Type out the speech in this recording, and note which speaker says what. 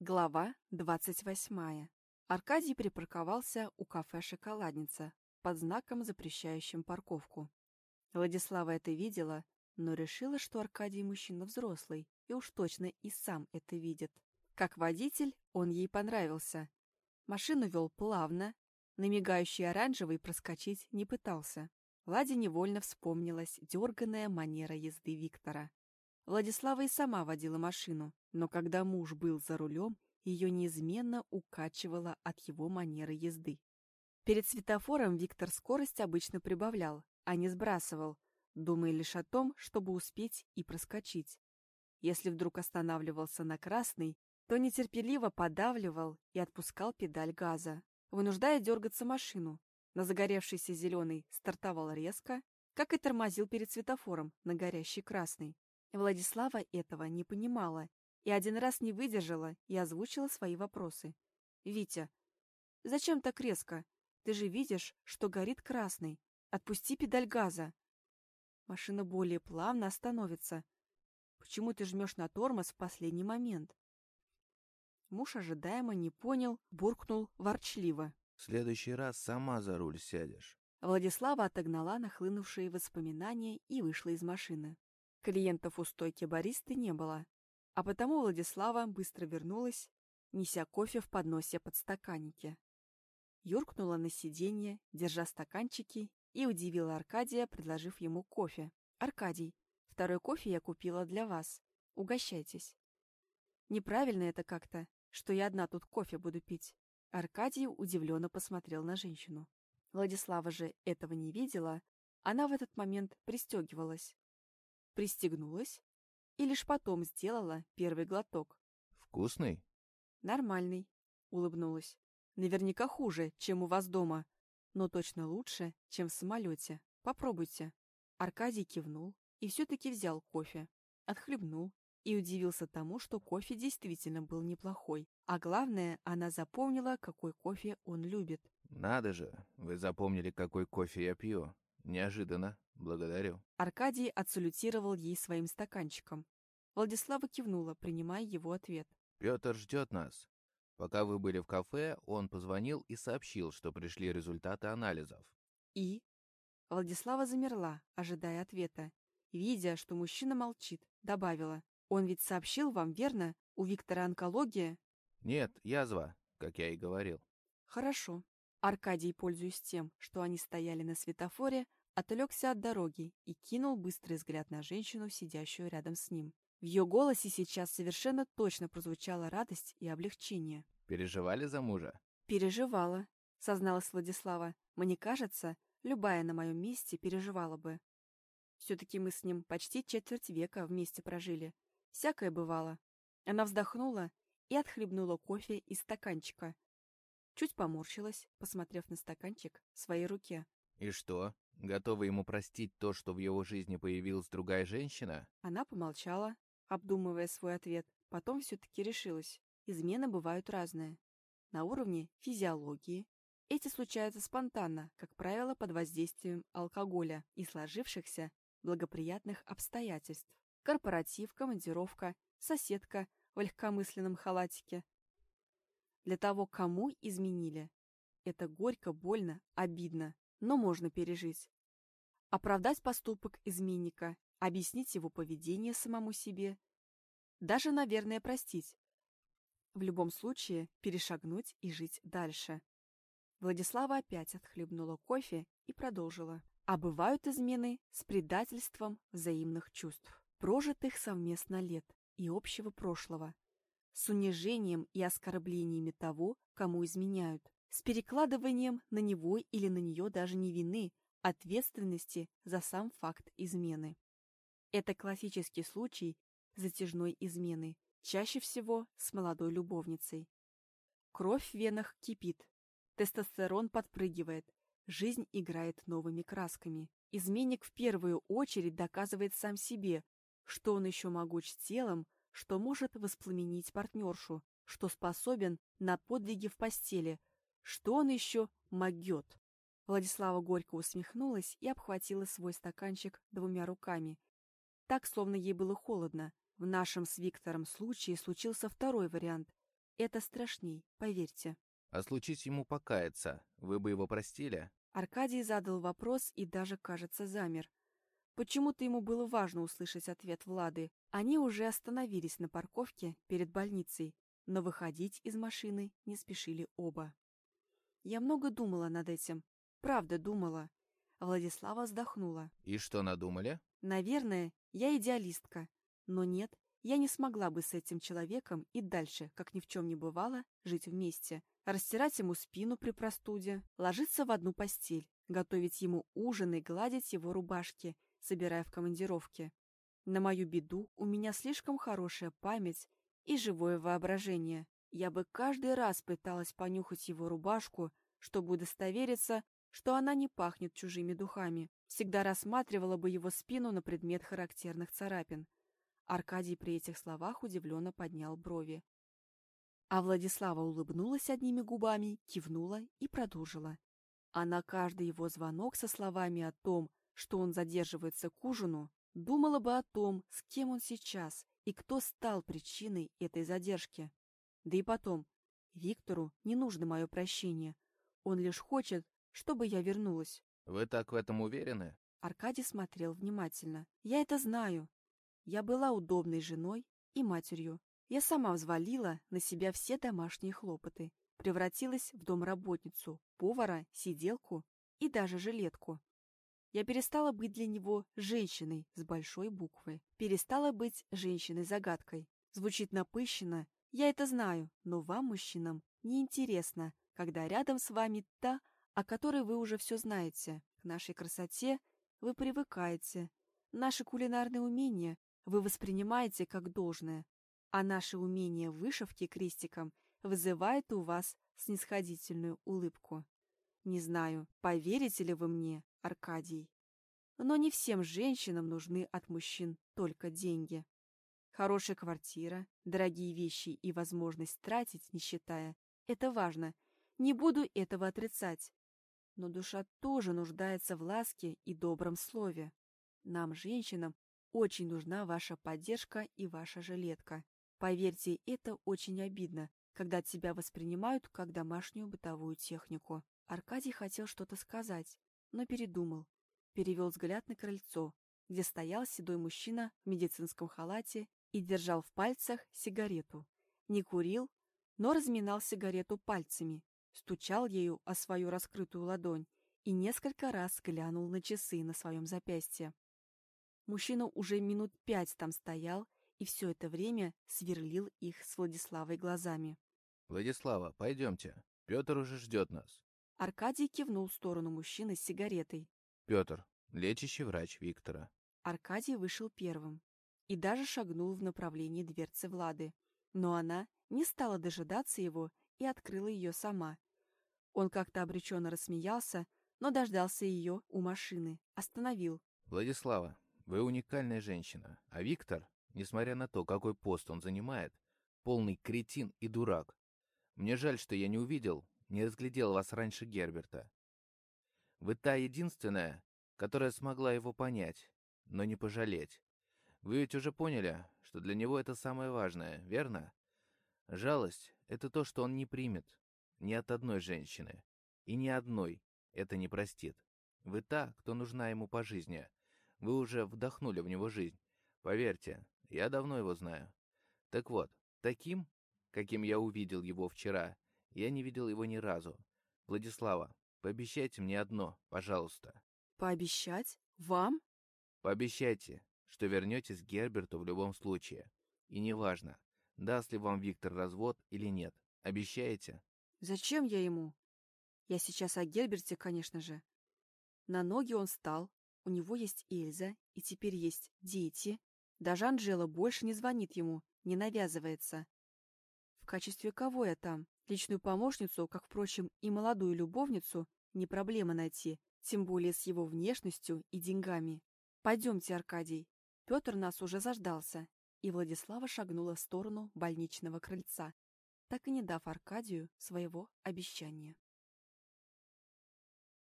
Speaker 1: Глава двадцать восьмая. Аркадий припарковался у кафе «Шоколадница» под знаком, запрещающим парковку. Владислава это видела, но решила, что Аркадий мужчина взрослый и уж точно и сам это видит. Как водитель он ей понравился. Машину вел плавно, на мигающий оранжевый проскочить не пытался. Ладе невольно вспомнилась дерганная манера езды Виктора. Владислава и сама водила машину, но когда муж был за рулем, ее неизменно укачивало от его манеры езды. Перед светофором Виктор скорость обычно прибавлял, а не сбрасывал, думая лишь о том, чтобы успеть и проскочить. Если вдруг останавливался на красный, то нетерпеливо подавливал и отпускал педаль газа, вынуждая дергаться машину. На загоревшийся зеленый стартовал резко, как и тормозил перед светофором на горящий красный. Владислава этого не понимала и один раз не выдержала и озвучила свои вопросы. «Витя, зачем так резко? Ты же видишь, что горит красный. Отпусти педаль газа». Машина более плавно остановится. Почему ты жмешь на тормоз в последний момент? Муж ожидаемо не понял, буркнул ворчливо.
Speaker 2: В следующий раз сама за руль сядешь.
Speaker 1: Владислава отогнала нахлынувшие воспоминания и вышла из машины. Клиентов у стойки баристы не было, а потому Владислава быстро вернулась, неся кофе в подносе под стаканнике. Юркнула на сиденье, держа стаканчики, и удивила Аркадия, предложив ему кофе. «Аркадий, второй кофе я купила для вас. Угощайтесь». «Неправильно это как-то, что я одна тут кофе буду пить». Аркадий удивленно посмотрел на женщину. Владислава же этого не видела, она в этот момент пристегивалась пристегнулась и лишь потом сделала первый глоток.
Speaker 2: «Вкусный?»
Speaker 1: «Нормальный», — улыбнулась. «Наверняка хуже, чем у вас дома, но точно лучше, чем в самолете. Попробуйте». Аркадий кивнул и все-таки взял кофе, отхлебнул и удивился тому, что кофе действительно был неплохой. А главное, она запомнила, какой кофе он любит.
Speaker 2: «Надо же, вы запомнили, какой кофе я пью. Неожиданно. Благодарю.
Speaker 1: Аркадий отсалютировал ей своим стаканчиком. Владислава кивнула, принимая его ответ.
Speaker 2: Петр ждет нас. Пока вы были в кафе, он позвонил и сообщил, что пришли результаты анализов.
Speaker 1: И? Владислава замерла, ожидая ответа. Видя, что мужчина молчит, добавила. Он ведь сообщил вам, верно? У Виктора онкология?
Speaker 2: Нет, язва, как я и говорил.
Speaker 1: Хорошо. Аркадий, пользуясь тем, что они стояли на светофоре, отвлекся от дороги и кинул быстрый взгляд на женщину, сидящую рядом с ним. В ее голосе сейчас совершенно точно прозвучала радость и облегчение.
Speaker 2: «Переживали за мужа?»
Speaker 1: «Переживала», — созналась Владислава. «Мне кажется, любая на моем месте переживала бы. Все-таки мы с ним почти четверть века вместе прожили. Всякое бывало». Она вздохнула и отхлебнула кофе из стаканчика. Чуть поморщилась, посмотрев на стаканчик в своей руке.
Speaker 2: «И что? Готова ему простить то, что в его жизни появилась другая женщина?»
Speaker 1: Она помолчала, обдумывая свой ответ. Потом все-таки решилась. Измены бывают разные. На уровне физиологии. Эти случаются спонтанно, как правило, под воздействием алкоголя и сложившихся благоприятных обстоятельств. Корпоратив, командировка, соседка в легкомысленном халатике. Для того, кому изменили. Это горько, больно, обидно но можно пережить. Оправдать поступок изменника, объяснить его поведение самому себе, даже, наверное, простить. В любом случае, перешагнуть и жить дальше. Владислава опять отхлебнула кофе и продолжила. А бывают измены с предательством взаимных чувств, прожитых совместно лет и общего прошлого, с унижением и оскорблениями того, кому изменяют, с перекладыванием на него или на нее даже не вины, ответственности за сам факт измены. Это классический случай затяжной измены, чаще всего с молодой любовницей. Кровь в венах кипит, тестостерон подпрыгивает, жизнь играет новыми красками. Изменник в первую очередь доказывает сам себе, что он еще могуч телом, что может воспламенить партнершу, что способен на подвиги в постели – что он еще могет? Владислава горько усмехнулась и обхватила свой стаканчик двумя руками. Так, словно ей было холодно. В нашем с Виктором случае случился второй вариант. Это страшней, поверьте.
Speaker 2: А случись ему покаяться, вы бы его простили?
Speaker 1: Аркадий задал вопрос и даже, кажется, замер. Почему-то ему было важно услышать ответ Влады. Они уже остановились на парковке перед больницей, но выходить из машины не спешили оба. Я много думала над этим. Правда, думала. Владислава вздохнула.
Speaker 2: И что надумали?
Speaker 1: Наверное, я идеалистка. Но нет, я не смогла бы с этим человеком и дальше, как ни в чем не бывало, жить вместе растирать ему спину при простуде, ложиться в одну постель, готовить ему ужин и гладить его рубашки, собирая в командировке. На мою беду у меня слишком хорошая память и живое воображение. Я бы каждый раз пыталась понюхать его рубашку, чтобы удостовериться, что она не пахнет чужими духами. Всегда рассматривала бы его спину на предмет характерных царапин. Аркадий при этих словах удивленно поднял брови. А Владислава улыбнулась одними губами, кивнула и продолжила. А на каждый его звонок со словами о том, что он задерживается к ужину, думала бы о том, с кем он сейчас и кто стал причиной этой задержки. Да и потом, Виктору не нужно мое прощение. Он лишь хочет, чтобы я вернулась.
Speaker 2: Вы так в этом уверены?
Speaker 1: Аркадий смотрел внимательно. Я это знаю. Я была удобной женой и матерью. Я сама взвалила на себя все домашние хлопоты, превратилась в домработницу, повара, сиделку и даже жилетку. Я перестала быть для него женщиной с большой буквы, перестала быть женщиной-загадкой. Звучит напыщенно, я это знаю, но вам, мужчинам, неинтересно, когда рядом с вами та, о которой вы уже все знаете. К нашей красоте вы привыкаете. Наши кулинарные умения вы воспринимаете как должное, а наше умение вышивки крестиком вызывает у вас снисходительную улыбку. Не знаю, поверите ли вы мне, Аркадий. Но не всем женщинам нужны от мужчин только деньги. Хорошая квартира, дорогие вещи и возможность тратить, не считая, это важно. Не буду этого отрицать. Но душа тоже нуждается в ласке и добром слове. Нам, женщинам, очень нужна ваша поддержка и ваша жилетка. Поверьте, это очень обидно, когда тебя воспринимают как домашнюю бытовую технику. Аркадий хотел что-то сказать, но передумал. Перевел взгляд на крыльцо, где стоял седой мужчина в медицинском халате и держал в пальцах сигарету. Не курил, но разминал сигарету пальцами, стучал ею о свою раскрытую ладонь и несколько раз глянул на часы на своем запястье. Мужчина уже минут пять там стоял и все это время сверлил их с Владиславой глазами.
Speaker 2: «Владислава, пойдемте. Петр уже ждет нас».
Speaker 1: Аркадий кивнул в сторону мужчины с сигаретой.
Speaker 2: «Петр, лечащий врач Виктора».
Speaker 1: Аркадий вышел первым и даже шагнул в направлении дверцы Влады. Но она не стала дожидаться его и открыла ее сама. Он как-то обреченно рассмеялся, но дождался ее у машины, остановил.
Speaker 2: «Владислава, вы уникальная женщина, а Виктор несмотря на то, какой пост он занимает, полный кретин и дурак. Мне жаль, что я не увидел, не разглядел вас раньше Герберта. Вы та единственная, которая смогла его понять, но не пожалеть. Вы ведь уже поняли, что для него это самое важное, верно? Жалость — это то, что он не примет. Ни от одной женщины. И ни одной это не простит. Вы та, кто нужна ему по жизни. Вы уже вдохнули в него жизнь. Поверьте, я давно его знаю. Так вот, таким, каким я увидел его вчера, я не видел его ни разу. Владислава, пообещайте мне одно, пожалуйста.
Speaker 1: Пообещать? Вам?
Speaker 2: Пообещайте, что вернетесь к Герберту в любом случае. И неважно, даст ли вам Виктор развод или нет. Обещаете?
Speaker 1: Зачем я ему? Я сейчас о Герберте, конечно же. На ноги он встал, у него есть Эльза, и теперь есть дети, даже Анжела больше не звонит ему, не навязывается. В качестве кого я там? Личную помощницу, как, впрочем, и молодую любовницу, не проблема найти, тем более с его внешностью и деньгами. Пойдемте, Аркадий. Петр нас уже заждался, и Владислава шагнула в сторону больничного крыльца, так и не дав Аркадию своего обещания.